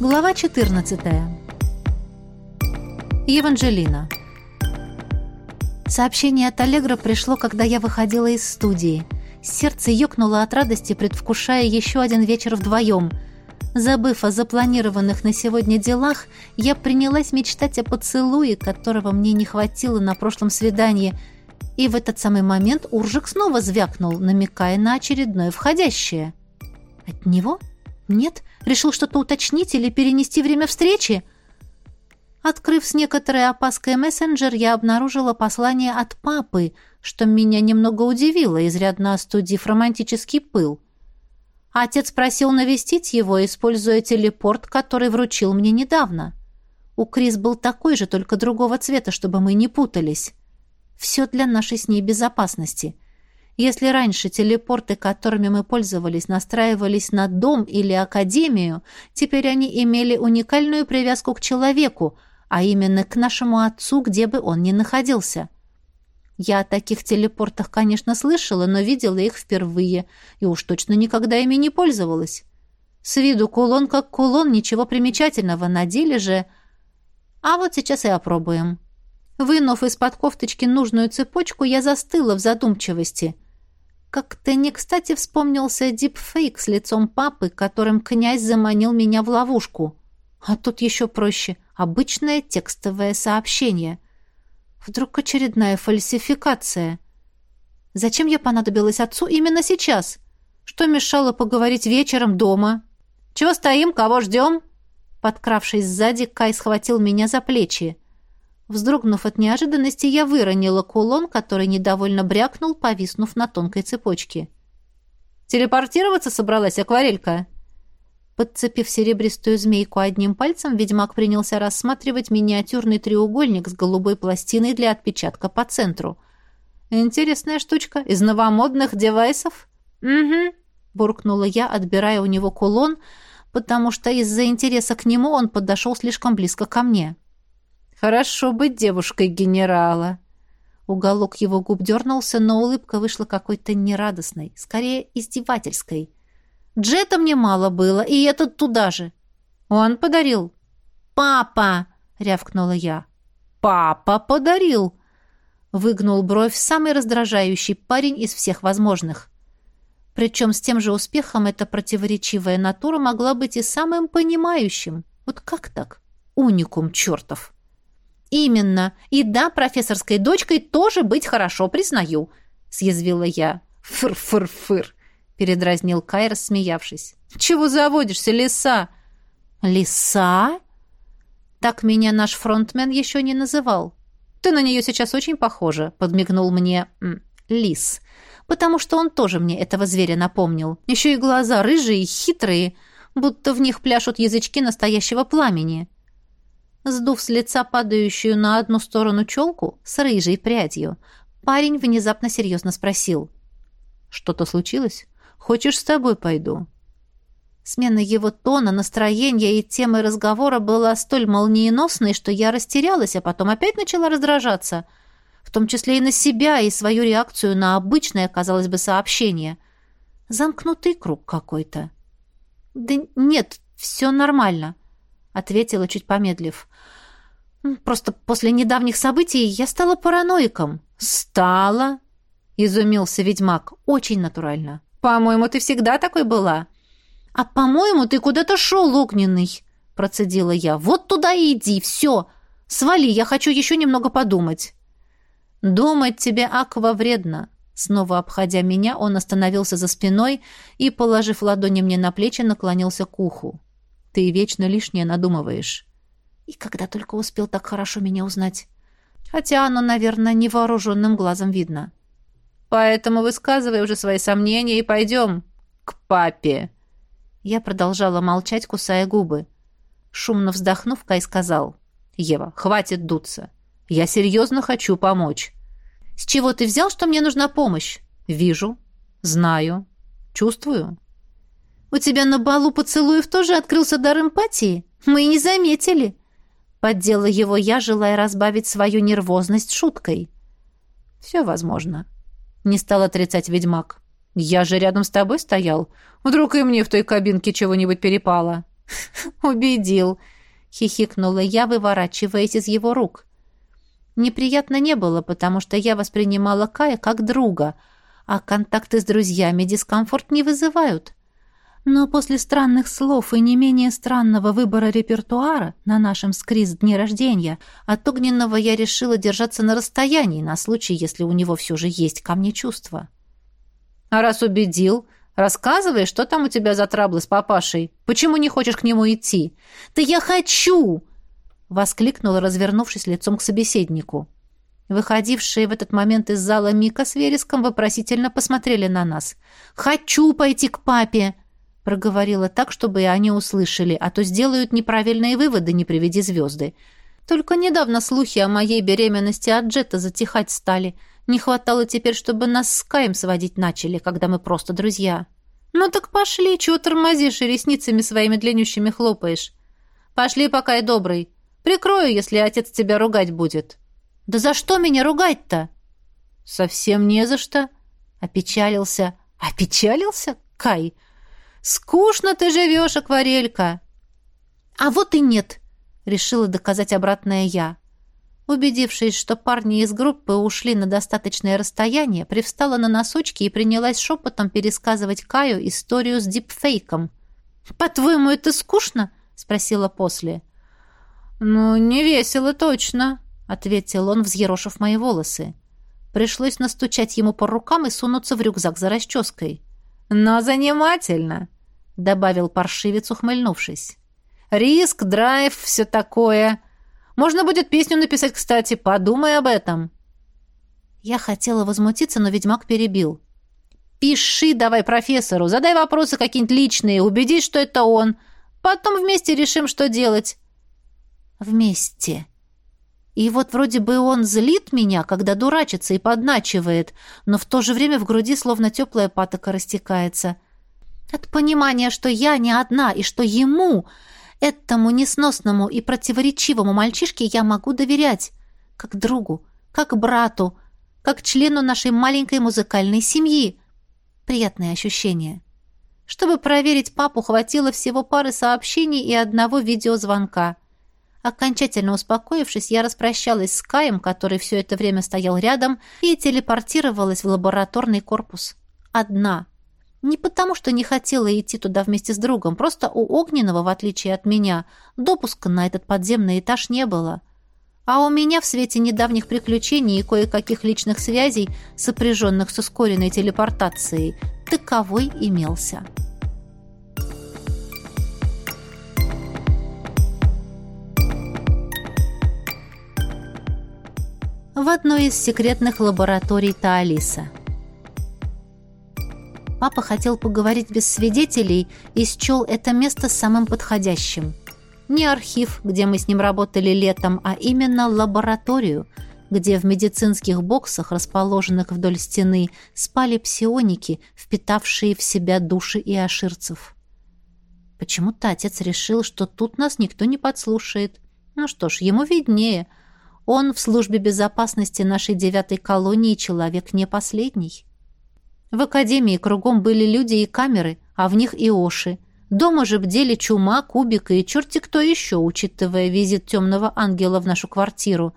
Глава 14. Еванжелина. Сообщение от Аллегра пришло, когда я выходила из студии. Сердце ёкнуло от радости, предвкушая еще один вечер вдвоем. Забыв о запланированных на сегодня делах, я принялась мечтать о поцелуе, которого мне не хватило на прошлом свидании. И в этот самый момент Уржик снова звякнул, намекая на очередное входящее. «От него? Нет? Решил что-то уточнить или перенести время встречи?» Открыв с некоторой опаской мессенджер, я обнаружила послание от папы, что меня немного удивило, изрядно остудив романтический пыл. Отец просил навестить его, используя телепорт, который вручил мне недавно. У Крис был такой же, только другого цвета, чтобы мы не путались. Все для нашей с ней безопасности. Если раньше телепорты, которыми мы пользовались, настраивались на дом или академию, теперь они имели уникальную привязку к человеку, а именно к нашему отцу, где бы он ни находился. Я о таких телепортах, конечно, слышала, но видела их впервые, и уж точно никогда ими не пользовалась. С виду кулон как кулон, ничего примечательного, на деле же... А вот сейчас и опробуем. Вынув из-под кофточки нужную цепочку, я застыла в задумчивости. Как-то не кстати вспомнился дипфейк с лицом папы, которым князь заманил меня в ловушку. А тут еще проще. Обычное текстовое сообщение — Вдруг очередная фальсификация. Зачем я понадобилась отцу именно сейчас? Что мешало поговорить вечером дома? Чего стоим, кого ждем? Подкравшись сзади, Кай схватил меня за плечи. Вздрогнув от неожиданности, я выронила кулон, который недовольно брякнул, повиснув на тонкой цепочке. «Телепортироваться собралась акварелька?» Подцепив серебристую змейку одним пальцем, ведьмак принялся рассматривать миниатюрный треугольник с голубой пластиной для отпечатка по центру. «Интересная штучка. Из новомодных девайсов?» «Угу», — буркнула я, отбирая у него кулон, потому что из-за интереса к нему он подошел слишком близко ко мне. «Хорошо быть девушкой генерала». Уголок его губ дернулся, но улыбка вышла какой-то нерадостной, скорее издевательской — Джета мне мало было, и этот туда же. Он подарил. «Папа!» — рявкнула я. «Папа подарил!» — выгнул бровь самый раздражающий парень из всех возможных. Причем с тем же успехом эта противоречивая натура могла быть и самым понимающим. Вот как так? Уникум чертов! «Именно. И да, профессорской дочкой тоже быть хорошо, признаю», — съязвила я. «Фыр-фыр-фыр!» передразнил Кай, рассмеявшись. «Чего заводишься, лиса?» «Лиса?» Так меня наш фронтмен еще не называл. «Ты на нее сейчас очень похожа», — подмигнул мне м, лис. «Потому что он тоже мне этого зверя напомнил. Еще и глаза рыжие и хитрые, будто в них пляшут язычки настоящего пламени». Сдув с лица падающую на одну сторону челку с рыжей прядью, парень внезапно серьезно спросил. «Что-то случилось?» Хочешь, с тобой пойду?» Смена его тона, настроения и темы разговора была столь молниеносной, что я растерялась, а потом опять начала раздражаться, в том числе и на себя, и свою реакцию на обычное, казалось бы, сообщение. Замкнутый круг какой-то. «Да нет, все нормально», — ответила, чуть помедлив. «Просто после недавних событий я стала параноиком». «Стала?» — изумился ведьмак. «Очень натурально». «По-моему, ты всегда такой была». «А, по-моему, ты куда-то шел, огненный», — процедила я. «Вот туда и иди, все. Свали, я хочу еще немного подумать». «Думать тебе, Аква, вредно». Снова обходя меня, он остановился за спиной и, положив ладони мне на плечи, наклонился к уху. «Ты вечно лишнее надумываешь». И когда только успел так хорошо меня узнать. Хотя оно, наверное, невооруженным глазом видно. Поэтому высказывай уже свои сомнения и пойдем к папе». Я продолжала молчать, кусая губы. Шумно вздохнув, Кай сказал. «Ева, хватит дуться. Я серьезно хочу помочь». «С чего ты взял, что мне нужна помощь?» «Вижу. Знаю. Чувствую». «У тебя на балу поцелуев тоже открылся дар эмпатии? Мы и не заметили». Поддела его я, желая разбавить свою нервозность шуткой. «Все возможно», не стал отрицать ведьмак. «Я же рядом с тобой стоял. Вдруг и мне в той кабинке чего-нибудь перепало». «Убедил», — хихикнула я, выворачиваясь из его рук. Неприятно не было, потому что я воспринимала Кая как друга, а контакты с друзьями дискомфорт не вызывают. Но после странных слов и не менее странного выбора репертуара на нашем скриз дне рождения от Огненного я решила держаться на расстоянии на случай, если у него все же есть ко мне чувства. «А раз убедил, рассказывай, что там у тебя за траблы с папашей? Почему не хочешь к нему идти?» «Да я хочу!» — воскликнула, развернувшись лицом к собеседнику. Выходившие в этот момент из зала Мика с Вереском вопросительно посмотрели на нас. «Хочу пойти к папе!» Проговорила так, чтобы и они услышали, а то сделают неправильные выводы, не приведи звезды. Только недавно слухи о моей беременности от Джета затихать стали. Не хватало теперь, чтобы нас с Каем сводить начали, когда мы просто друзья. Ну так пошли, чего тормозишь и ресницами своими длиннющими хлопаешь? Пошли, пока и добрый. Прикрою, если отец тебя ругать будет. Да за что меня ругать-то? Совсем не за что. Опечалился. Опечалился? Кай, — Скучно ты живешь, акварелька. А вот и нет, решила доказать обратное я. Убедившись, что парни из группы ушли на достаточное расстояние, привстала на носочки и принялась шепотом пересказывать Каю историю с дипфейком. «По-твоему, это скучно?» — спросила после. «Ну, не весело точно», — ответил он, взъерошив мои волосы. Пришлось настучать ему по рукам и сунуться в рюкзак за расческой. «Но занимательно!» Добавил паршивец, ухмыльнувшись. Риск, драйв, все такое. Можно будет песню написать, кстати, подумай об этом. Я хотела возмутиться, но ведьмак перебил. Пиши давай профессору, задай вопросы какие-нибудь личные, убедись, что это он. Потом вместе решим, что делать. Вместе. И вот вроде бы он злит меня, когда дурачится и подначивает, но в то же время в груди словно теплая патока растекается — от понимания, что я не одна и что ему, этому несносному и противоречивому мальчишке я могу доверять, как другу, как брату, как члену нашей маленькой музыкальной семьи. Приятное ощущение. Чтобы проверить папу, хватило всего пары сообщений и одного видеозвонка. Окончательно успокоившись, я распрощалась с Каем, который все это время стоял рядом, и телепортировалась в лабораторный корпус. Одна — не потому, что не хотела идти туда вместе с другом, просто у Огненного, в отличие от меня, допуска на этот подземный этаж не было. А у меня в свете недавних приключений и кое-каких личных связей, сопряженных с ускоренной телепортацией, таковой имелся. В одной из секретных лабораторий Таалиса – Папа хотел поговорить без свидетелей и счел это место самым подходящим. Не архив, где мы с ним работали летом, а именно лабораторию, где в медицинских боксах, расположенных вдоль стены, спали псионики, впитавшие в себя души и аширцев. Почему-то отец решил, что тут нас никто не подслушает. Ну что ж, ему виднее. Он в службе безопасности нашей девятой колонии человек не последний. В академии кругом были люди и камеры, а в них и оши. Дома же бдели чума, кубика и черти кто еще, учитывая визит темного ангела в нашу квартиру.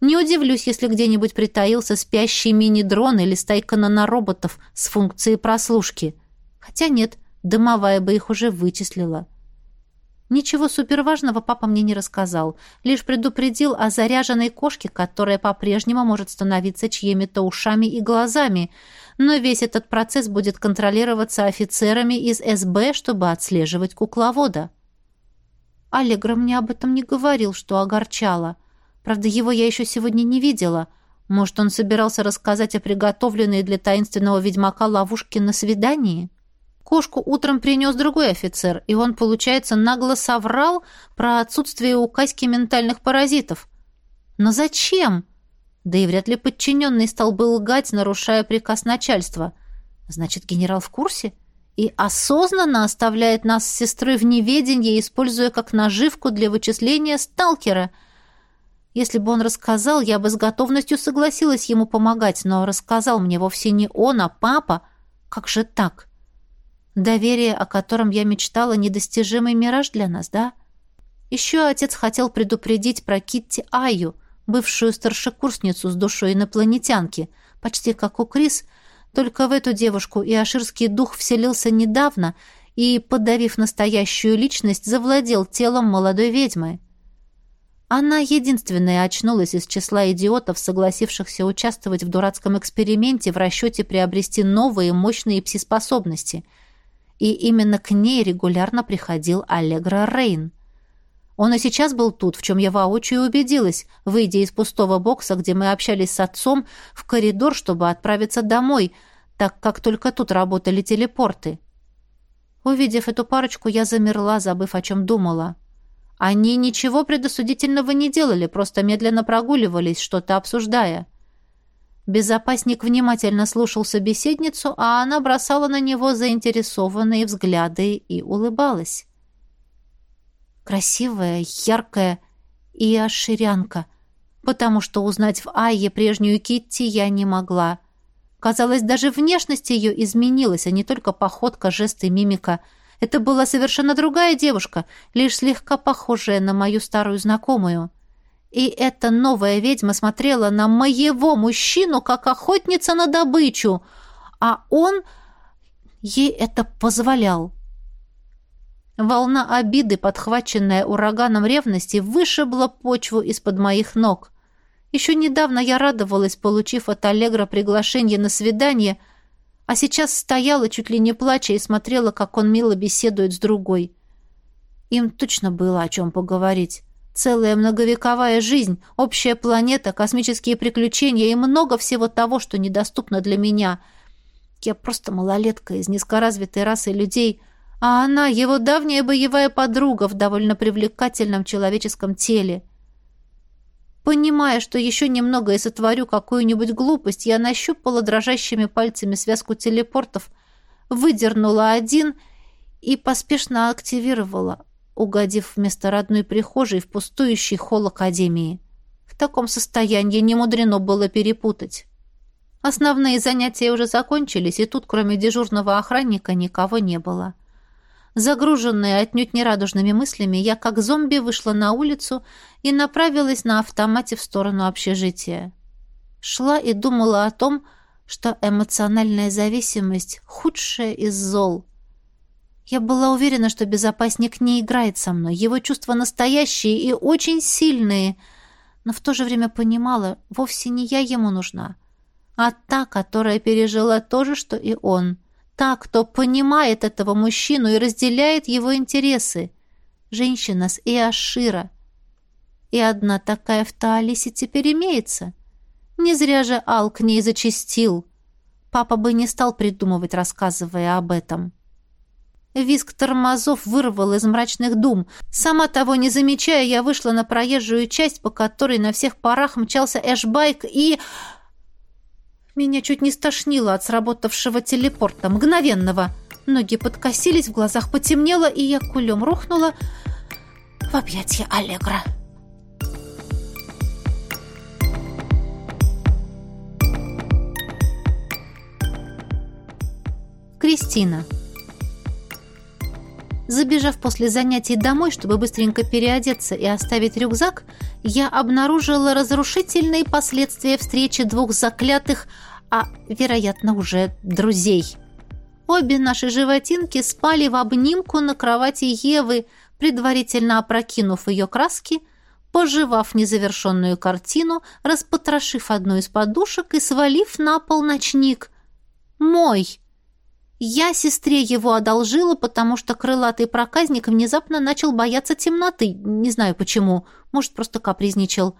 Не удивлюсь, если где-нибудь притаился спящий мини-дрон или стайка нанороботов с функцией прослушки. Хотя нет, дымовая бы их уже вычислила. Ничего суперважного папа мне не рассказал, лишь предупредил о заряженной кошке, которая по-прежнему может становиться чьими-то ушами и глазами, но весь этот процесс будет контролироваться офицерами из СБ, чтобы отслеживать кукловода. Аллегра мне об этом не говорил, что огорчало. Правда, его я еще сегодня не видела. Может, он собирался рассказать о приготовленной для таинственного ведьмака ловушке на свидании? Кошку утром принес другой офицер, и он, получается, нагло соврал про отсутствие у Каськи ментальных паразитов. Но зачем? — да и вряд ли подчиненный стал бы лгать, нарушая приказ начальства. Значит, генерал в курсе? И осознанно оставляет нас с сестрой в неведении, используя как наживку для вычисления сталкера. Если бы он рассказал, я бы с готовностью согласилась ему помогать, но рассказал мне вовсе не он, а папа. Как же так? Доверие, о котором я мечтала, недостижимый мираж для нас, да? Еще отец хотел предупредить про Китти Айю, бывшую старшекурсницу с душой инопланетянки, почти как у Крис, только в эту девушку и аширский дух вселился недавно и, подавив настоящую личность, завладел телом молодой ведьмы. Она единственная очнулась из числа идиотов, согласившихся участвовать в дурацком эксперименте в расчете приобрести новые мощные пси-способности — и именно к ней регулярно приходил Аллегра Рейн. Он и сейчас был тут, в чем я воочию убедилась, выйдя из пустого бокса, где мы общались с отцом, в коридор, чтобы отправиться домой, так как только тут работали телепорты. Увидев эту парочку, я замерла, забыв, о чем думала. Они ничего предосудительного не делали, просто медленно прогуливались, что-то обсуждая. — Безопасник внимательно слушал собеседницу, а она бросала на него заинтересованные взгляды и улыбалась. Красивая, яркая и оширянка, потому что узнать в Айе прежнюю Китти я не могла. Казалось, даже внешность ее изменилась, а не только походка, жесты, мимика. Это была совершенно другая девушка, лишь слегка похожая на мою старую знакомую. И эта новая ведьма смотрела на моего мужчину, как охотница на добычу, а он ей это позволял. Волна обиды, подхваченная ураганом ревности, вышибла почву из-под моих ног. Еще недавно я радовалась, получив от Аллегра приглашение на свидание, а сейчас стояла, чуть ли не плача, и смотрела, как он мило беседует с другой. Им точно было о чем поговорить. Целая многовековая жизнь, общая планета, космические приключения и много всего того, что недоступно для меня. Я просто малолетка из низкоразвитой расы людей, а она его давняя боевая подруга в довольно привлекательном человеческом теле. Понимая, что еще немного и сотворю какую-нибудь глупость, я нащупала дрожащими пальцами связку телепортов, выдернула один и поспешно активировала угодив вместо родной прихожей в пустующий холл Академии. В таком состоянии не мудрено было перепутать. Основные занятия уже закончились, и тут, кроме дежурного охранника, никого не было. Загруженная отнюдь нерадужными мыслями, я как зомби вышла на улицу и направилась на автомате в сторону общежития. Шла и думала о том, что эмоциональная зависимость — худшая из зол — я была уверена, что безопасник не играет со мной. Его чувства настоящие и очень сильные. Но в то же время понимала, вовсе не я ему нужна, а та, которая пережила то же, что и он. Та, кто понимает этого мужчину и разделяет его интересы. Женщина с Иошира. И одна такая в Таалисе теперь имеется. Не зря же Ал к ней зачастил. Папа бы не стал придумывать, рассказывая об этом. — Виск тормозов вырвал из мрачных дум. Сама того не замечая, я вышла на проезжую часть, по которой на всех парах мчался эшбайк, и... Меня чуть не стошнило от сработавшего телепорта, мгновенного. Ноги подкосились, в глазах потемнело, и я кулем рухнула в объятия Аллегра. Кристина Забежав после занятий домой, чтобы быстренько переодеться и оставить рюкзак, я обнаружила разрушительные последствия встречи двух заклятых, а, вероятно, уже друзей. Обе наши животинки спали в обнимку на кровати Евы, предварительно опрокинув ее краски, пожевав незавершенную картину, распотрошив одну из подушек и свалив на пол ночник. «Мой!» Я сестре его одолжила, потому что крылатый проказник внезапно начал бояться темноты. Не знаю почему. Может, просто капризничал.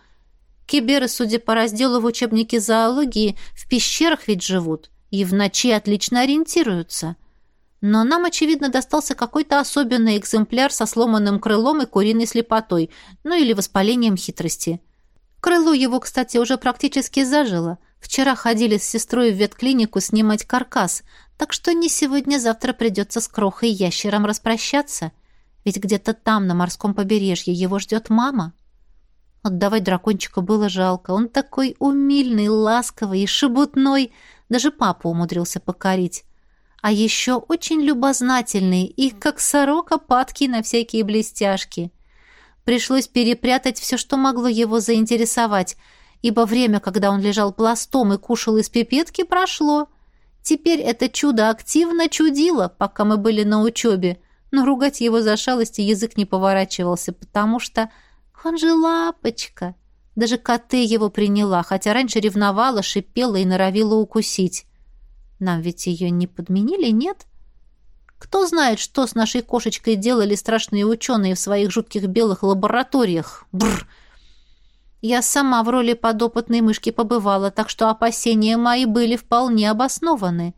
Киберы, судя по разделу в учебнике зоологии, в пещерах ведь живут и в ночи отлично ориентируются. Но нам, очевидно, достался какой-то особенный экземпляр со сломанным крылом и куриной слепотой, ну или воспалением хитрости. Крыло его, кстати, уже практически зажило. Вчера ходили с сестрой в ветклинику снимать каркас, так что не сегодня-завтра придется с крохой ящером распрощаться. Ведь где-то там, на морском побережье, его ждет мама. Отдавать дракончика было жалко. Он такой умильный, ласковый и шебутной. Даже папа умудрился покорить. а еще очень любознательный и, как сорока, падкий на всякие блестяшки. Пришлось перепрятать все, что могло его заинтересовать, ибо время, когда он лежал пластом и кушал из пипетки, прошло. Теперь это чудо активно чудило, пока мы были на учебе, но ругать его за шалости язык не поворачивался, потому что он же лапочка. Даже коты его приняла, хотя раньше ревновала, шипела и норовила укусить. Нам ведь ее не подменили, нет? Кто знает, что с нашей кошечкой делали страшные ученые в своих жутких белых лабораториях? Бррр! Я сама в роли подопытной мышки побывала, так что опасения мои были вполне обоснованы.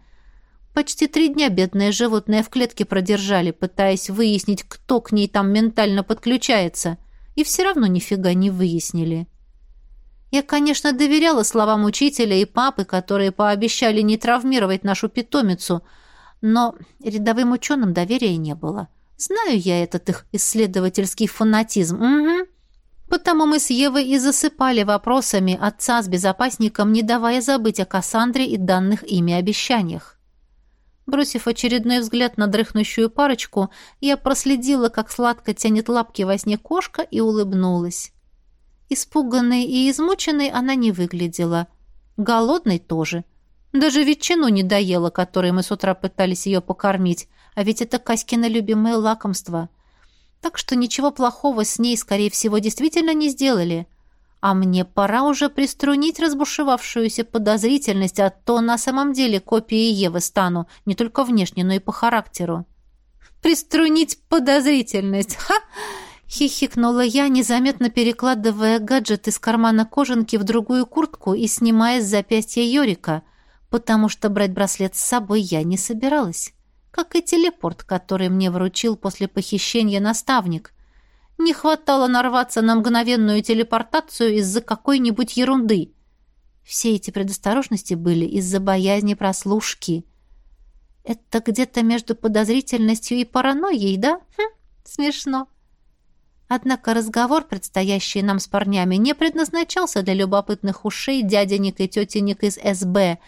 Почти три дня бедное животное в клетке продержали, пытаясь выяснить, кто к ней там ментально подключается, и все равно нифига не выяснили. Я, конечно, доверяла словам учителя и папы, которые пообещали не травмировать нашу питомицу, но рядовым ученым доверия не было. Знаю я этот их исследовательский фанатизм. Угу. Потому мы с Евой и засыпали вопросами отца с безопасником, не давая забыть о Кассандре и данных ими обещаниях. Бросив очередной взгляд на дрыхнущую парочку, я проследила, как сладко тянет лапки во сне кошка, и улыбнулась. Испуганной и измученной она не выглядела. Голодной тоже. Даже ветчину не доела, которой мы с утра пытались ее покормить, а ведь это Каськино любимое лакомство. Так что ничего плохого с ней, скорее всего, действительно не сделали. А мне пора уже приструнить разбушевавшуюся подозрительность, а то на самом деле копией Евы стану, не только внешне, но и по характеру. «Приструнить подозрительность! Ха!» Хихикнула я, незаметно перекладывая гаджет из кармана кожанки в другую куртку и снимая с запястья Йорика, потому что брать браслет с собой я не собиралась. Как и телепорт, который мне вручил после похищения наставник. Не хватало нарваться на мгновенную телепортацию из-за какой-нибудь ерунды. Все эти предосторожности были из-за боязни прослушки. Это где-то между подозрительностью и паранойей, да? Хм, смешно. Однако разговор, предстоящий нам с парнями, не предназначался для любопытных ушей дяденек и тетенек из СБ,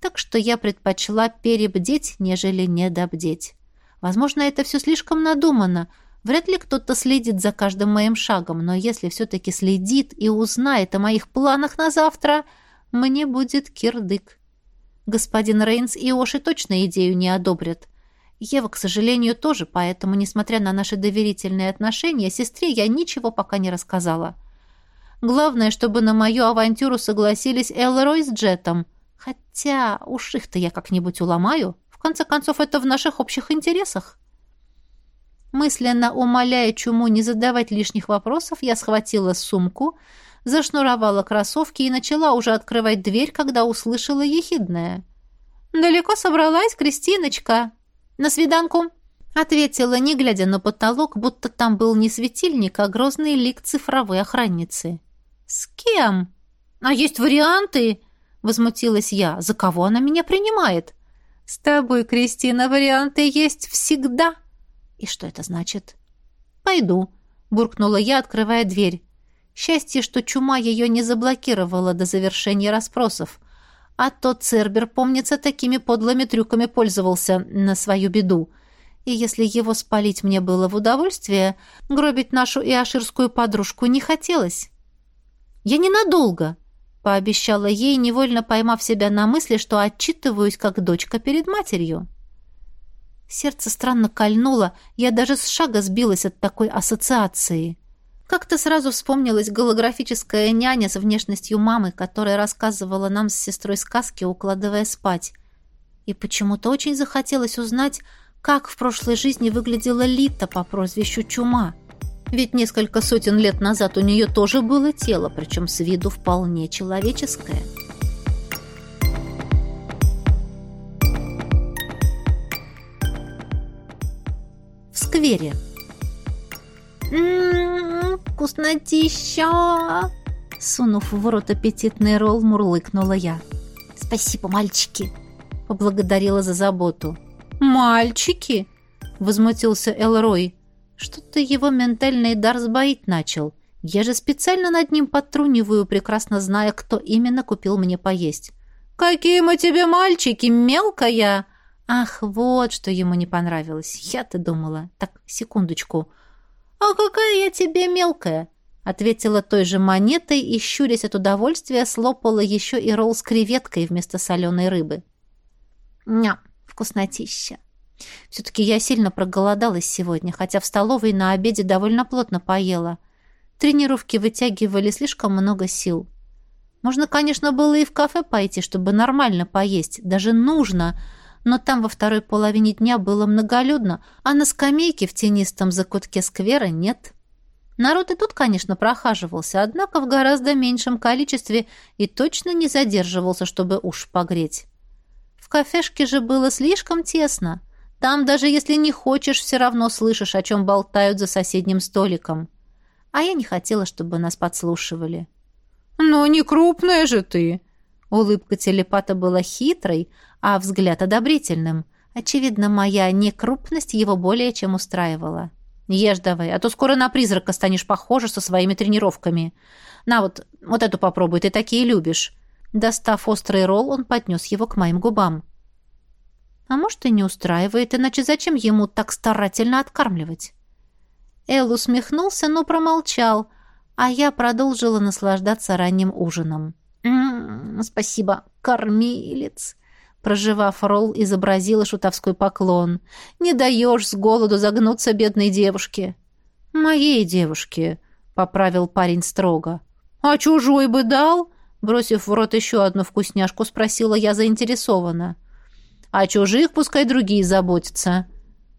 так что я предпочла перебдеть, нежели недобдеть. Возможно, это все слишком надумано. Вряд ли кто-то следит за каждым моим шагом, но если все-таки следит и узнает о моих планах на завтра, мне будет кирдык. Господин Рейнс и Оши точно идею не одобрят. Ева, к сожалению, тоже, поэтому, несмотря на наши доверительные отношения, сестре я ничего пока не рассказала. Главное, чтобы на мою авантюру согласились Элрой с Джетом. Хотя уж их-то я как-нибудь уломаю. В конце концов, это в наших общих интересах. Мысленно умоляя чуму не задавать лишних вопросов, я схватила сумку, зашнуровала кроссовки и начала уже открывать дверь, когда услышала ехидное. «Далеко собралась, Кристиночка?» «На свиданку!» Ответила, не глядя на потолок, будто там был не светильник, а грозный лик цифровой охранницы. «С кем?» «А есть варианты?» Возмутилась я. «За кого она меня принимает?» «С тобой, Кристина, варианты есть всегда!» «И что это значит?» «Пойду», — буркнула я, открывая дверь. Счастье, что чума ее не заблокировала до завершения расспросов а тот Цербер, помнится, такими подлыми трюками пользовался на свою беду. И если его спалить мне было в удовольствие, гробить нашу иоширскую подружку не хотелось. «Я ненадолго», — пообещала ей, невольно поймав себя на мысли, что отчитываюсь как дочка перед матерью. Сердце странно кольнуло, я даже с шага сбилась от такой ассоциации. Как-то сразу вспомнилась голографическая няня с внешностью мамы, которая рассказывала нам с сестрой сказки, укладывая спать. И почему-то очень захотелось узнать, как в прошлой жизни выглядела Лита по прозвищу Чума. Ведь несколько сотен лет назад у нее тоже было тело, причем с виду вполне человеческое. В сквере. «М-м-м, вкуснотища!» Сунув в рот аппетитный ролл, мурлыкнула я. «Спасибо, мальчики!» Поблагодарила за заботу. «Мальчики?» Возмутился Элрой. Что-то его ментальный дар сбоить начал. Я же специально над ним подтруниваю, прекрасно зная, кто именно купил мне поесть. «Какие мы тебе мальчики, мелкая!» Ах, вот что ему не понравилось. Я-то думала. Так, секундочку. А какая я тебе мелкая, ответила той же монетой и, щурясь от удовольствия, слопала еще и ролл с креветкой вместо соленой рыбы. Ня, вкуснотища. Все-таки я сильно проголодалась сегодня, хотя в столовой на обеде довольно плотно поела. Тренировки вытягивали слишком много сил. Можно, конечно, было и в кафе пойти, чтобы нормально поесть. Даже нужно. Но там во второй половине дня было многолюдно, а на скамейке в тенистом закутке сквера нет. Народ и тут, конечно, прохаживался, однако в гораздо меньшем количестве и точно не задерживался, чтобы уж погреть. В кафешке же было слишком тесно. Там, даже если не хочешь, все равно слышишь, о чем болтают за соседним столиком. А я не хотела, чтобы нас подслушивали. «Но не крупная же ты!» Улыбка телепата была хитрой, а взгляд одобрительным. Очевидно, моя некрупность его более чем устраивала. «Ешь давай, а то скоро на призрака станешь похожа со своими тренировками. На вот, вот эту попробуй, ты такие любишь». Достав острый ролл, он поднес его к моим губам. А может, и не устраивает, иначе зачем ему так старательно откармливать? Эл усмехнулся, но промолчал, а я продолжила наслаждаться ранним ужином. «М -м, «Спасибо, кормилец!» Проживав ролл, изобразила шутовской поклон. «Не даешь с голоду загнуться бедной девушке!» «Моей девушке!» — поправил парень строго. «А чужой бы дал?» Бросив в рот еще одну вкусняшку, спросила я заинтересованно. А чужих пускай другие заботятся.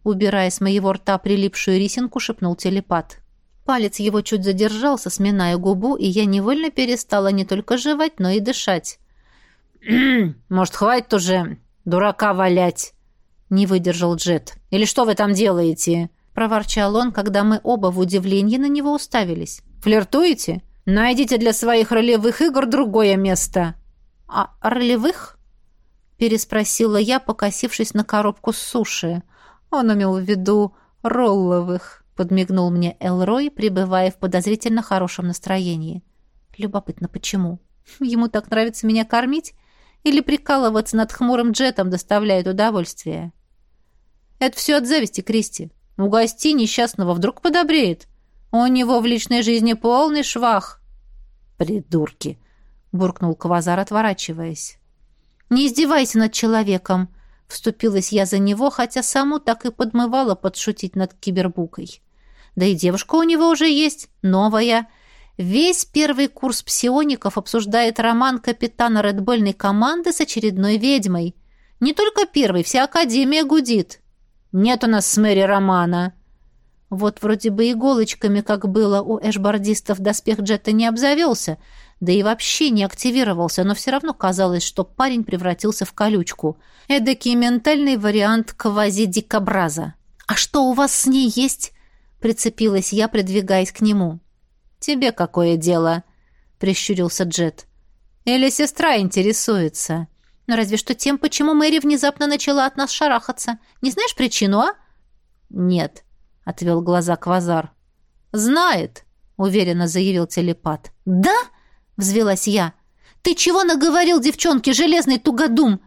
Убирая с моего рта прилипшую рисинку, шепнул телепат. Палец его чуть задержался, сминая губу, и я невольно перестала не только жевать, но и дышать. «Может, хватит уже дурака валять?» Не выдержал Джет. «Или что вы там делаете?» Проворчал он, когда мы оба в удивлении на него уставились. «Флиртуете? Найдите для своих ролевых игр другое место». «А ролевых?» Переспросила я, покосившись на коробку с суши. Он имел в виду ролловых, подмигнул мне Элрой, пребывая в подозрительно хорошем настроении. Любопытно, почему? Ему так нравится меня кормить? Или прикалываться над хмурым джетом доставляет удовольствие? Это все от зависти, Кристи. Угости несчастного, вдруг подобреет. У него в личной жизни полный швах. Придурки! буркнул Квазар, отворачиваясь. «Не издевайся над человеком!» Вступилась я за него, хотя саму так и подмывала подшутить над кибербукой. Да и девушка у него уже есть, новая. Весь первый курс псиоников обсуждает роман капитана редбольной команды с очередной ведьмой. Не только первый, вся академия гудит. Нет у нас с Мэри романа. Вот вроде бы иголочками, как было у эшбардистов, доспех Джета не обзавелся, да и вообще не активировался, но все равно казалось, что парень превратился в колючку. Эдакий ментальный вариант квази-дикобраза. «А что у вас с ней есть?» — прицепилась я, придвигаясь к нему. «Тебе какое дело?» — прищурился Джет. «Или сестра интересуется?» «Ну разве что тем, почему Мэри внезапно начала от нас шарахаться. Не знаешь причину, а?» «Нет», — отвел глаза Квазар. «Знает», — уверенно заявил телепат. «Да?» Взвелась я. «Ты чего наговорил девчонке, железный тугодум?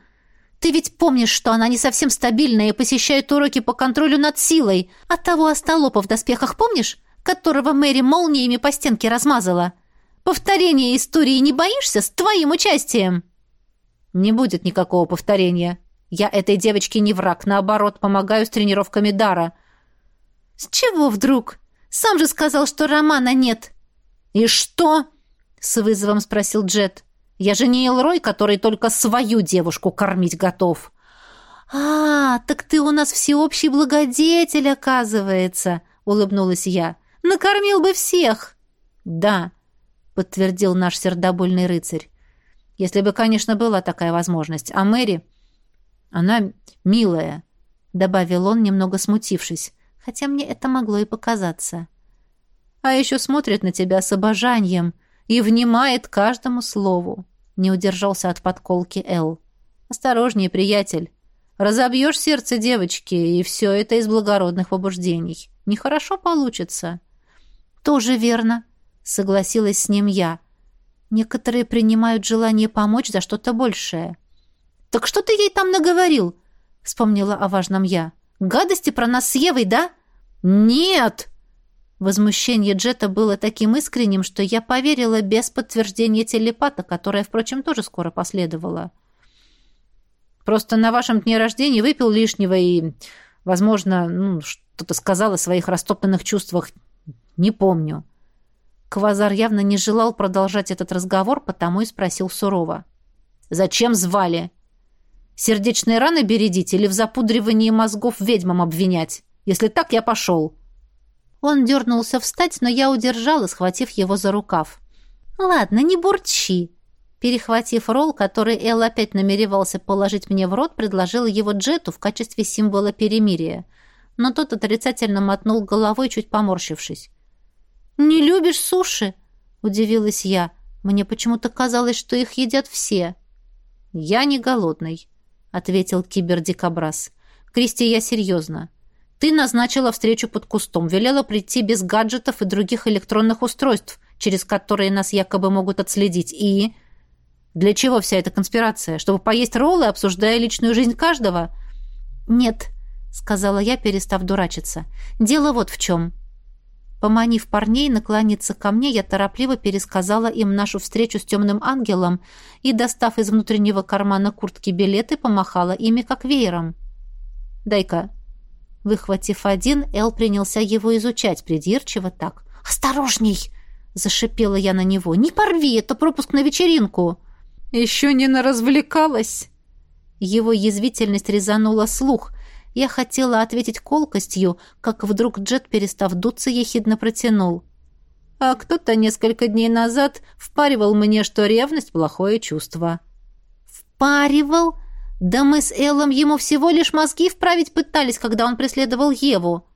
Ты ведь помнишь, что она не совсем стабильная и посещает уроки по контролю над силой. А того остолопа в доспехах помнишь, которого Мэри молниями по стенке размазала? Повторение истории не боишься с твоим участием?» «Не будет никакого повторения. Я этой девочке не враг, наоборот, помогаю с тренировками дара». «С чего вдруг? Сам же сказал, что романа нет». «И что?» С вызовом спросил Джет. Я же не Элрой, который только свою девушку кормить готов. А, так ты у нас всеобщий благодетель, оказывается, улыбнулась я. Накормил бы всех. Да, подтвердил наш сердобольный рыцарь. Если бы, конечно, была такая возможность. А Мэри, она милая, добавил он, немного смутившись, хотя мне это могло и показаться. А еще смотрит на тебя с обожанием и внимает каждому слову. Не удержался от подколки Эл. Осторожнее, приятель. Разобьешь сердце девочки, и все это из благородных побуждений. Нехорошо получится. Тоже верно, согласилась с ним я. Некоторые принимают желание помочь за что-то большее. Так что ты ей там наговорил? вспомнила о важном я. «Гадости про нас с Евой, да?» «Нет!» Возмущение Джета было таким искренним, что я поверила без подтверждения телепата, которое, впрочем, тоже скоро последовало. «Просто на вашем дне рождения выпил лишнего и, возможно, ну, что-то сказал о своих растоптанных чувствах. Не помню». Квазар явно не желал продолжать этот разговор, потому и спросил сурово. «Зачем звали? Сердечные раны бередить или в запудривании мозгов ведьмам обвинять? Если так, я пошел». Он дернулся встать, но я удержала, схватив его за рукав. «Ладно, не бурчи». Перехватив ролл, который Эл опять намеревался положить мне в рот, предложила его Джету в качестве символа перемирия. Но тот отрицательно мотнул головой, чуть поморщившись. «Не любишь суши?» — удивилась я. Мне почему-то казалось, что их едят все. «Я не голодный», — ответил кибердикобраз. «Кристи, я серьезно. Ты назначила встречу под кустом, велела прийти без гаджетов и других электронных устройств, через которые нас якобы могут отследить. И... Для чего вся эта конспирация? Чтобы поесть роллы, обсуждая личную жизнь каждого? Нет, сказала я, перестав дурачиться. Дело вот в чем. Поманив парней наклониться ко мне, я торопливо пересказала им нашу встречу с темным ангелом и, достав из внутреннего кармана куртки билеты, помахала ими как веером. «Дай-ка», Выхватив один, Эл принялся его изучать придирчиво так. «Осторожней!» — зашипела я на него. «Не порви, это пропуск на вечеринку!» «Еще не наразвлекалась!» Его язвительность резанула слух. Я хотела ответить колкостью, как вдруг Джет, перестав дуться, ехидно протянул. «А кто-то несколько дней назад впаривал мне, что ревность — плохое чувство». «Впаривал?» Да мы с Эллом ему всего лишь мозги вправить пытались, когда он преследовал Еву.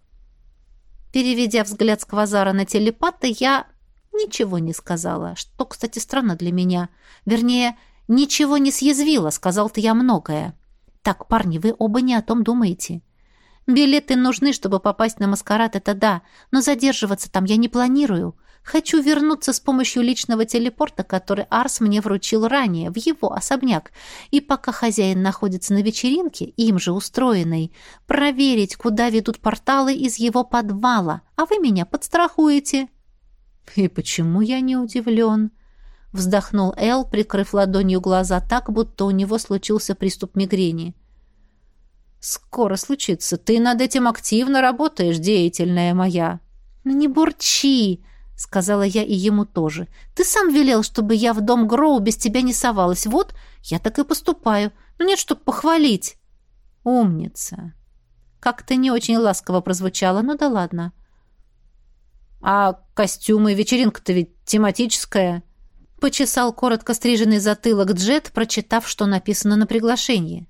Переведя взгляд с квазара на телепата, я ничего не сказала, что, кстати, странно для меня. Вернее, ничего не съязвила, сказал-то я многое. Так, парни, вы оба не о том думаете. Билеты нужны, чтобы попасть на маскарад, это да, но задерживаться там я не планирую. Хочу вернуться с помощью личного телепорта, который Арс мне вручил ранее, в его особняк. И пока хозяин находится на вечеринке, им же устроенной, проверить, куда ведут порталы из его подвала. А вы меня подстрахуете». «И почему я не удивлен?» Вздохнул Эл, прикрыв ладонью глаза так, будто у него случился приступ мигрени. «Скоро случится. Ты над этим активно работаешь, деятельная моя». «Ну не бурчи!» Сказала я и ему тоже. Ты сам велел, чтобы я в дом Гроу без тебя не совалась. Вот, я так и поступаю. Ну нет, чтоб похвалить. Умница. Как-то не очень ласково прозвучало, но да ладно. А костюмы, вечеринка-то ведь тематическая. Почесал коротко стриженный затылок Джет, прочитав, что написано на приглашении.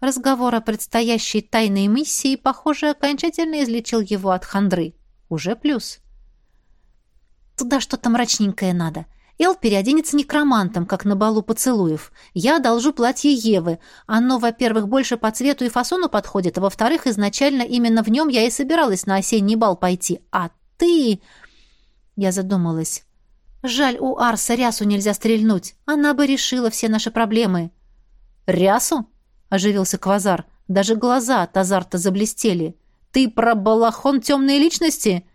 Разговор о предстоящей тайной миссии, похоже, окончательно излечил его от хандры. Уже плюс. Туда что-то мрачненькое надо. Эл переоденется некромантом, как на балу поцелуев. Я одолжу платье Евы. Оно, во-первых, больше по цвету и фасону подходит, а во-вторых, изначально именно в нем я и собиралась на осенний бал пойти. А ты...» Я задумалась. «Жаль, у Арса рясу нельзя стрельнуть. Она бы решила все наши проблемы». «Рясу?» — оживился Квазар. Даже глаза от азарта заблестели. «Ты про балахон темной личности?»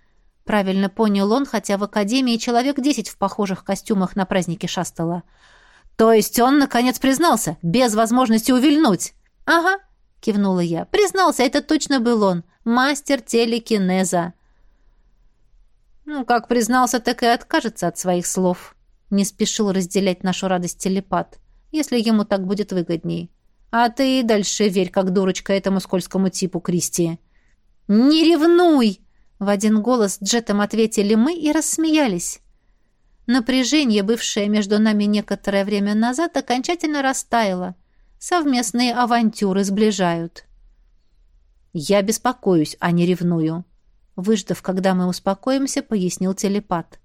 Правильно понял он, хотя в академии человек десять в похожих костюмах на празднике шастало. То есть он, наконец, признался, без возможности увильнуть? Ага, кивнула я. Признался, это точно был он. Мастер телекинеза. Ну, как признался, так и откажется от своих слов. Не спешил разделять нашу радость телепат, если ему так будет выгодней. А ты дальше верь, как дурочка, этому скользкому типу Кристи. «Не ревнуй!» В один голос джетом ответили мы и рассмеялись. Напряжение, бывшее между нами некоторое время назад, окончательно растаяло. Совместные авантюры сближают. «Я беспокоюсь, а не ревную», — выждав, когда мы успокоимся, пояснил телепат.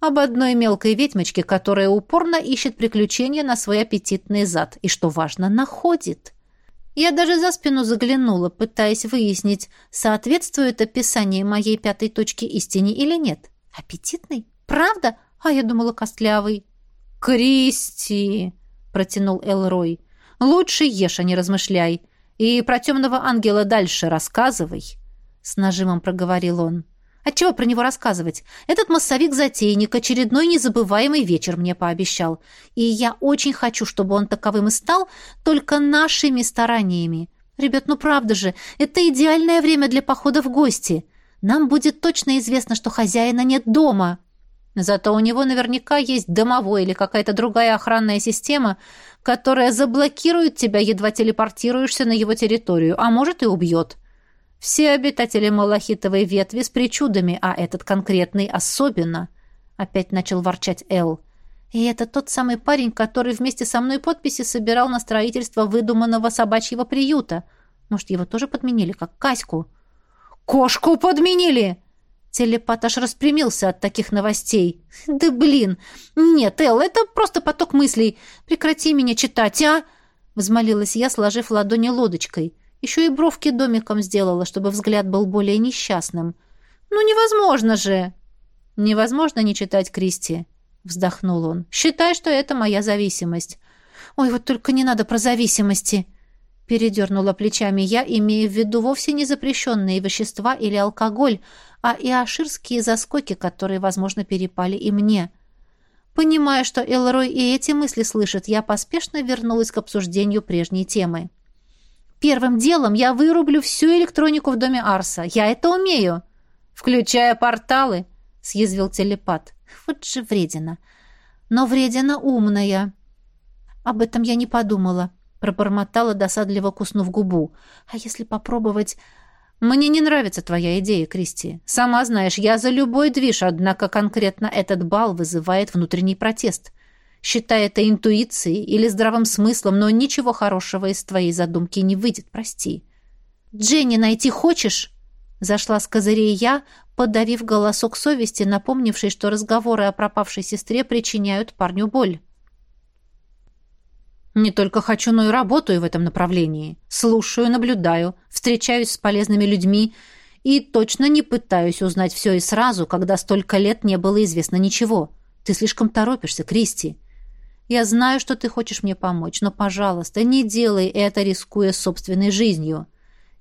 «Об одной мелкой ведьмочке, которая упорно ищет приключения на свой аппетитный зад и, что важно, находит». Я даже за спину заглянула, пытаясь выяснить, соответствует описание моей пятой точки истине или нет. Аппетитный? Правда? А я думала, костлявый. «Кристи!» — протянул Элрой. «Лучше ешь, а не размышляй. И про темного ангела дальше рассказывай», — с нажимом проговорил он. Отчего про него рассказывать? Этот массовик-затейник очередной незабываемый вечер мне пообещал. И я очень хочу, чтобы он таковым и стал, только нашими стараниями. Ребят, ну правда же, это идеальное время для похода в гости. Нам будет точно известно, что хозяина нет дома. Зато у него наверняка есть домовой или какая-то другая охранная система, которая заблокирует тебя, едва телепортируешься на его территорию, а может и убьет. Все обитатели малахитовой ветви с причудами, а этот конкретный особенно. Опять начал ворчать Эл. И это тот самый парень, который вместе со мной подписи собирал на строительство выдуманного собачьего приюта. Может, его тоже подменили, как Каську? «Кошку подменили!» Телепат аж распрямился от таких новостей. «Да блин! Нет, Эл, это просто поток мыслей. Прекрати меня читать, а!» Взмолилась я, сложив ладони лодочкой. Еще и бровки домиком сделала, чтобы взгляд был более несчастным. «Ну, невозможно же!» «Невозможно не читать Кристи», — вздохнул он. «Считай, что это моя зависимость». «Ой, вот только не надо про зависимости!» Передернула плечами я, имея в виду вовсе не запрещенные вещества или алкоголь, а и аширские заскоки, которые, возможно, перепали и мне. Понимая, что Элрой и эти мысли слышит, я поспешно вернулась к обсуждению прежней темы. Первым делом я вырублю всю электронику в доме Арса. Я это умею. Включая порталы, съязвил телепат. Вот же вредина. Но вредина умная. Об этом я не подумала, пробормотала, досадливо куснув губу. А если попробовать... Мне не нравится твоя идея, Кристи. Сама знаешь, я за любой движ, однако конкретно этот бал вызывает внутренний протест считая это интуицией или здравым смыслом, но ничего хорошего из твоей задумки не выйдет, прости. «Дженни найти хочешь?» Зашла с козырей я, подавив голосок совести, напомнивший, что разговоры о пропавшей сестре причиняют парню боль. «Не только хочу, но и работаю в этом направлении. Слушаю, наблюдаю, встречаюсь с полезными людьми и точно не пытаюсь узнать все и сразу, когда столько лет не было известно ничего. Ты слишком торопишься, Кристи. Я знаю, что ты хочешь мне помочь, но, пожалуйста, не делай это, рискуя собственной жизнью.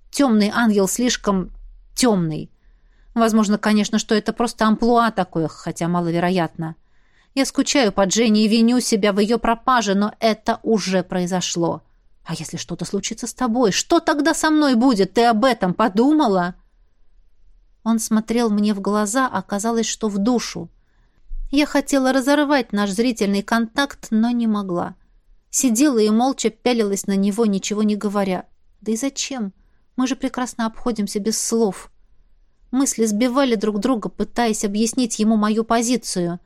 Темный ангел слишком темный. Возможно, конечно, что это просто амплуа такое, хотя маловероятно. Я скучаю по Дженни и виню себя в ее пропаже, но это уже произошло. А если что-то случится с тобой, что тогда со мной будет? Ты об этом подумала?» Он смотрел мне в глаза, оказалось, что в душу. Я хотела разорвать наш зрительный контакт, но не могла. Сидела и молча пялилась на него, ничего не говоря. Да и зачем? Мы же прекрасно обходимся без слов. Мысли сбивали друг друга, пытаясь объяснить ему мою позицию.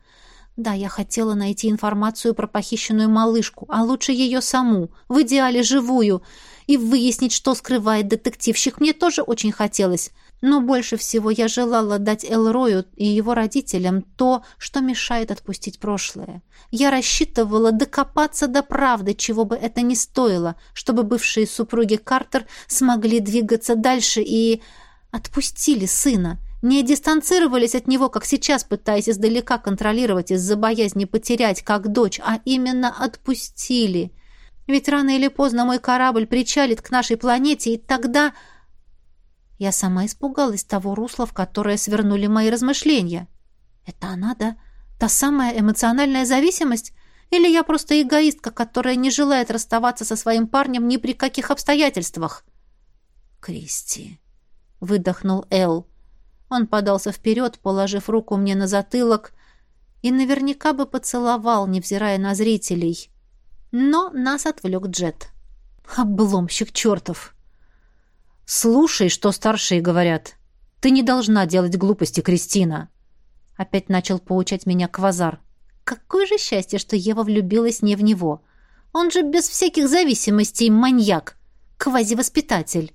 Да, я хотела найти информацию про похищенную малышку, а лучше ее саму, в идеале живую, и выяснить, что скрывает детективщик, мне тоже очень хотелось. Но больше всего я желала дать Элрою и его родителям то, что мешает отпустить прошлое. Я рассчитывала докопаться до правды, чего бы это ни стоило, чтобы бывшие супруги Картер смогли двигаться дальше и отпустили сына. Не дистанцировались от него, как сейчас, пытаясь издалека контролировать из-за боязни потерять, как дочь, а именно отпустили. Ведь рано или поздно мой корабль причалит к нашей планете, и тогда... Я сама испугалась того русла, в которое свернули мои размышления. Это она, да? Та самая эмоциональная зависимость? Или я просто эгоистка, которая не желает расставаться со своим парнем ни при каких обстоятельствах? Кристи, выдохнул Эл. Он подался вперед, положив руку мне на затылок, и наверняка бы поцеловал, невзирая на зрителей. Но нас отвлек Джет. Обломщик чертов! «Слушай, что старшие говорят. Ты не должна делать глупости, Кристина!» Опять начал поучать меня Квазар. «Какое же счастье, что Ева влюбилась не в него! Он же без всяких зависимостей маньяк! Квазивоспитатель!»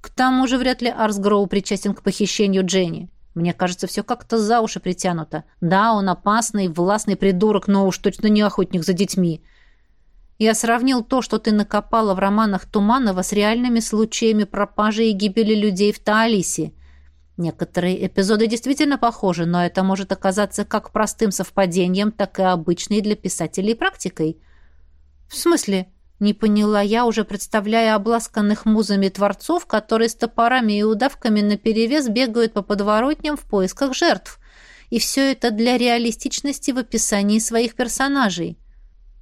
К тому же вряд ли Арсгроу причастен к похищению Дженни. Мне кажется, все как-то за уши притянуто. Да, он опасный, властный придурок, но уж точно не охотник за детьми. Я сравнил то, что ты накопала в романах Туманова, с реальными случаями пропажи и гибели людей в Таалисе. Некоторые эпизоды действительно похожи, но это может оказаться как простым совпадением, так и обычной для писателей практикой. В смысле? Не поняла я, уже представляя обласканных музами творцов, которые с топорами и удавками наперевес бегают по подворотням в поисках жертв. И все это для реалистичности в описании своих персонажей.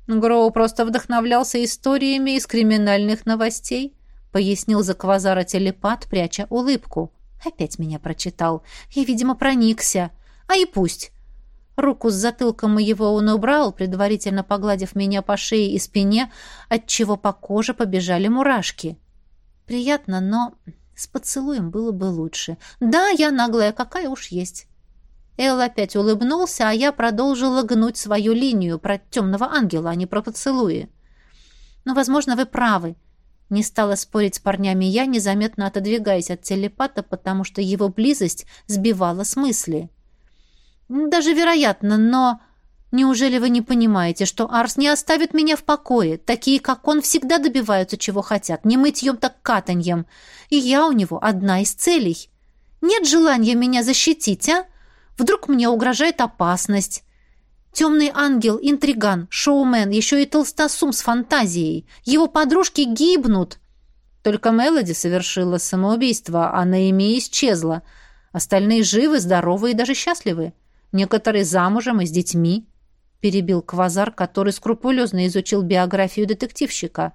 Гроу просто вдохновлялся историями из криминальных новостей, пояснил за квазара телепат, пряча улыбку. Опять меня прочитал. И, видимо, проникся. А и пусть. Руку с затылком моего он убрал, предварительно погладив меня по шее и спине, отчего по коже побежали мурашки. Приятно, но с поцелуем было бы лучше. Да, я наглая, какая уж есть. Эл опять улыбнулся, а я продолжила гнуть свою линию про темного ангела, а не про поцелуи. Но, возможно, вы правы. Не стала спорить с парнями я, незаметно отодвигаясь от телепата, потому что его близость сбивала с мысли. — даже вероятно, но... Неужели вы не понимаете, что Арс не оставит меня в покое? Такие, как он, всегда добиваются, чего хотят. Не мытьем, так катаньем. И я у него одна из целей. Нет желания меня защитить, а? Вдруг мне угрожает опасность? Темный ангел, интриган, шоумен, еще и толстосум с фантазией. Его подружки гибнут. Только Мелоди совершила самоубийство, а Наими исчезла. Остальные живы, здоровы и даже счастливы. Некоторые замужем и с детьми», — перебил Квазар, который скрупулезно изучил биографию детективщика.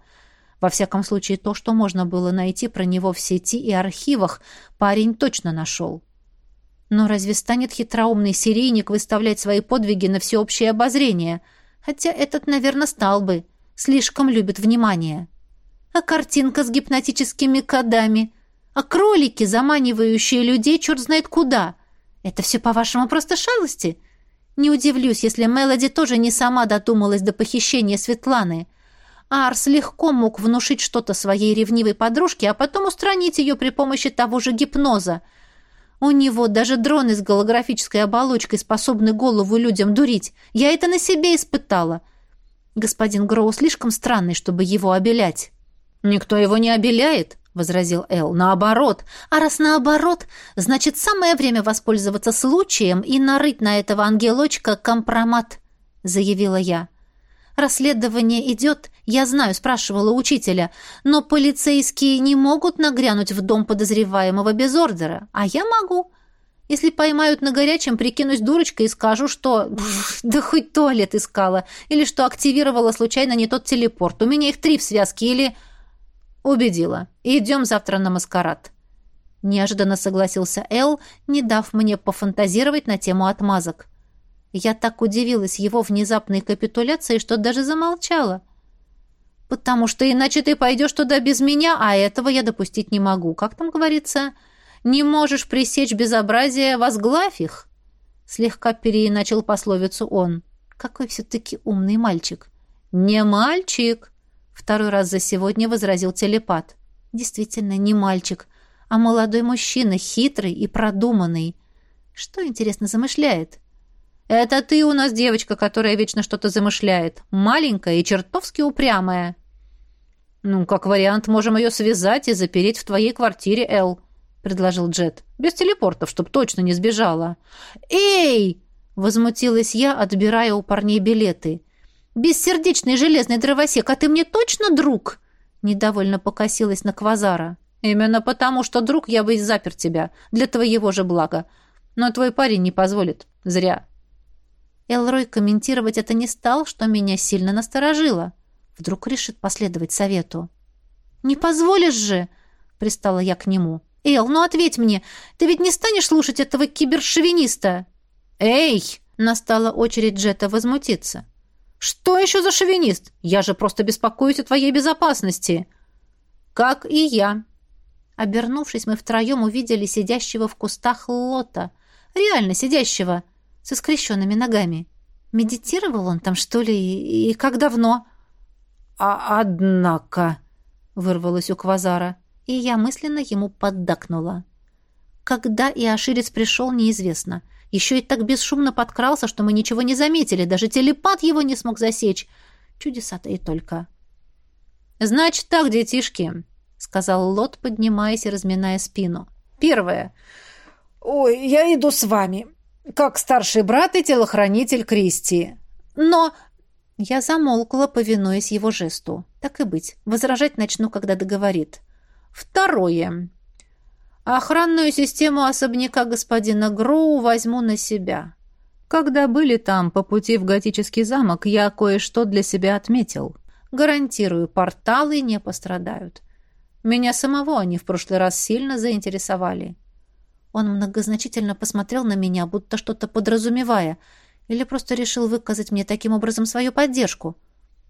Во всяком случае, то, что можно было найти про него в сети и архивах, парень точно нашел. Но разве станет хитроумный серийник выставлять свои подвиги на всеобщее обозрение? Хотя этот, наверное, стал бы. Слишком любит внимание. А картинка с гипнотическими кодами? А кролики, заманивающие людей черт знает куда? Это все, по-вашему, просто шалости? Не удивлюсь, если Мелоди тоже не сама додумалась до похищения Светланы. Арс легко мог внушить что-то своей ревнивой подружке, а потом устранить ее при помощи того же гипноза. У него даже дроны с голографической оболочкой способны голову людям дурить. Я это на себе испытала. Господин Гроу слишком странный, чтобы его обелять. Никто его не обеляет, — возразил Эл. «Наоборот. А раз наоборот, значит, самое время воспользоваться случаем и нарыть на этого ангелочка компромат», — заявила я. «Расследование идет, я знаю, спрашивала учителя, но полицейские не могут нагрянуть в дом подозреваемого без ордера, а я могу. Если поймают на горячем, прикинусь дурочкой и скажу, что... Да хоть туалет искала, или что активировала случайно не тот телепорт, у меня их три в связке, или...» «Убедила. Идем завтра на маскарад». Неожиданно согласился Эл, не дав мне пофантазировать на тему отмазок. Я так удивилась его внезапной капитуляции, что даже замолчала. «Потому что иначе ты пойдешь туда без меня, а этого я допустить не могу. Как там говорится? Не можешь пресечь безобразие, возглавь их!» Слегка переиначил пословицу он. «Какой все-таки умный мальчик!» «Не мальчик!» Второй раз за сегодня возразил телепат. Действительно, не мальчик, а молодой мужчина, хитрый и продуманный. Что, интересно, замышляет? Это ты у нас девочка, которая вечно что-то замышляет. Маленькая и чертовски упрямая. Ну, как вариант, можем ее связать и запереть в твоей квартире, Эл, предложил Джет. Без телепортов, чтоб точно не сбежала. Эй! возмутилась я, отбирая у парней билеты. Бессердечный железный дровосек, а ты мне точно друг?» Недовольно покосилась на Квазара. «Именно потому, что друг я бы запер тебя, для твоего же блага. Но твой парень не позволит. Зря». Элрой комментировать это не стал, что меня сильно насторожило. Вдруг решит последовать совету. «Не позволишь же!» — пристала я к нему. «Эл, ну ответь мне, ты ведь не станешь слушать этого кибершовиниста?» «Эй!» — настала очередь Джета возмутиться. «Что еще за шовинист? Я же просто беспокоюсь о твоей безопасности!» «Как и я!» Обернувшись, мы втроем увидели сидящего в кустах лота. Реально сидящего, со скрещенными ногами. Медитировал он там, что ли, и, и как давно? «А однако...» — вырвалось у Квазара, и я мысленно ему поддакнула. Когда и Аширец пришел, неизвестно — еще и так бесшумно подкрался, что мы ничего не заметили. Даже телепат его не смог засечь. Чудеса-то и только. «Значит так, детишки», — сказал Лот, поднимаясь и разминая спину. «Первое. Ой, я иду с вами. Как старший брат и телохранитель Кристи. Но...» Я замолкла, повинуясь его жесту. Так и быть, возражать начну, когда договорит. Второе. Охранную систему особняка господина Гроу возьму на себя. Когда были там по пути в готический замок, я кое-что для себя отметил. Гарантирую, порталы не пострадают. Меня самого они в прошлый раз сильно заинтересовали. Он многозначительно посмотрел на меня, будто что-то подразумевая, или просто решил выказать мне таким образом свою поддержку.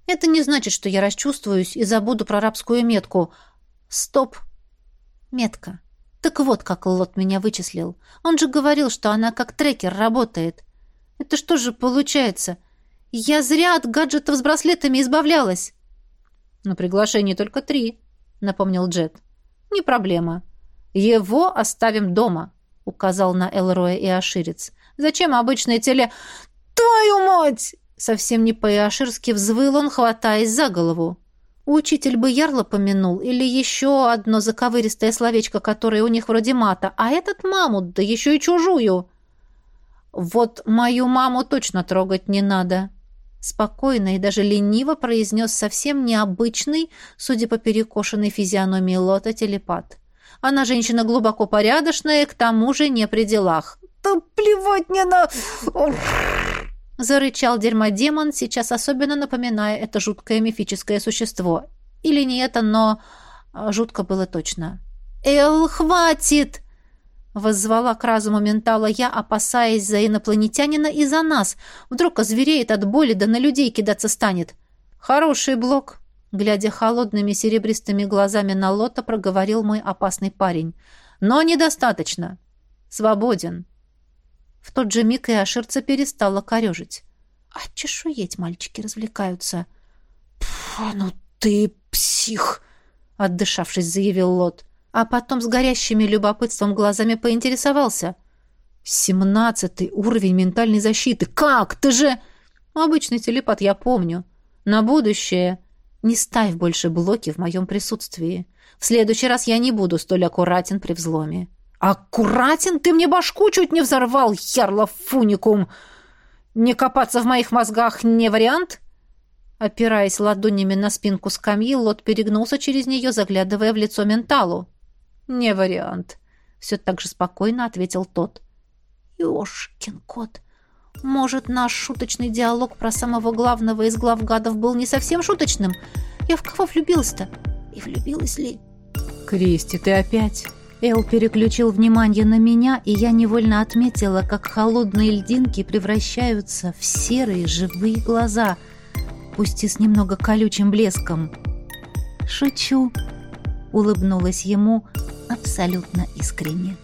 Это не значит, что я расчувствуюсь и забуду про рабскую метку. Стоп. Метка. Так вот, как Лот меня вычислил. Он же говорил, что она как трекер работает. Это что же получается? Я зря от гаджетов с браслетами избавлялась. На приглашение только три, напомнил Джет. Не проблема. Его оставим дома, указал на Элроя и Аширец. Зачем обычное теле... Твою мать! Совсем не по-иаширски взвыл он, хватаясь за голову. Учитель бы ярло помянул, или еще одно заковыристое словечко, которое у них вроде мата, а этот маму, да еще и чужую. Вот мою маму точно трогать не надо. Спокойно и даже лениво произнес совсем необычный, судя по перекошенной физиономии Лота, телепат. Она женщина глубоко порядочная, к тому же не при делах. «Да плевать мне на...» Зарычал дерьмодемон, сейчас особенно напоминая это жуткое мифическое существо. Или не это, но а, жутко было точно. «Эл, хватит!» Воззвала к разуму ментала я, опасаясь за инопланетянина и за нас. Вдруг озвереет от боли, да на людей кидаться станет. «Хороший блок!» Глядя холодными серебристыми глазами на Лота, проговорил мой опасный парень. «Но недостаточно. Свободен. В тот же миг и Аширца перестала корежить. «А чешуеть мальчики развлекаются». «Пф, ну ты псих!» — отдышавшись, заявил Лот. А потом с горящими любопытством глазами поинтересовался. «Семнадцатый уровень ментальной защиты! Как? Ты же...» «Обычный телепат, я помню. На будущее...» Не ставь больше блоки в моем присутствии. В следующий раз я не буду столь аккуратен при взломе. «Аккуратен? Ты мне башку чуть не взорвал, ярлов фуникум! Не копаться в моих мозгах не вариант?» Опираясь ладонями на спинку скамьи, Лот перегнулся через нее, заглядывая в лицо менталу. «Не вариант», — все так же спокойно ответил тот. «Ёшкин кот! Может, наш шуточный диалог про самого главного из глав гадов был не совсем шуточным? Я в кого влюбилась-то? И влюбилась ли?» «Кристи, ты опять...» Эл переключил внимание на меня, и я невольно отметила, как холодные льдинки превращаются в серые живые глаза, пусть и с немного колючим блеском. «Шучу», — улыбнулась ему абсолютно искренне.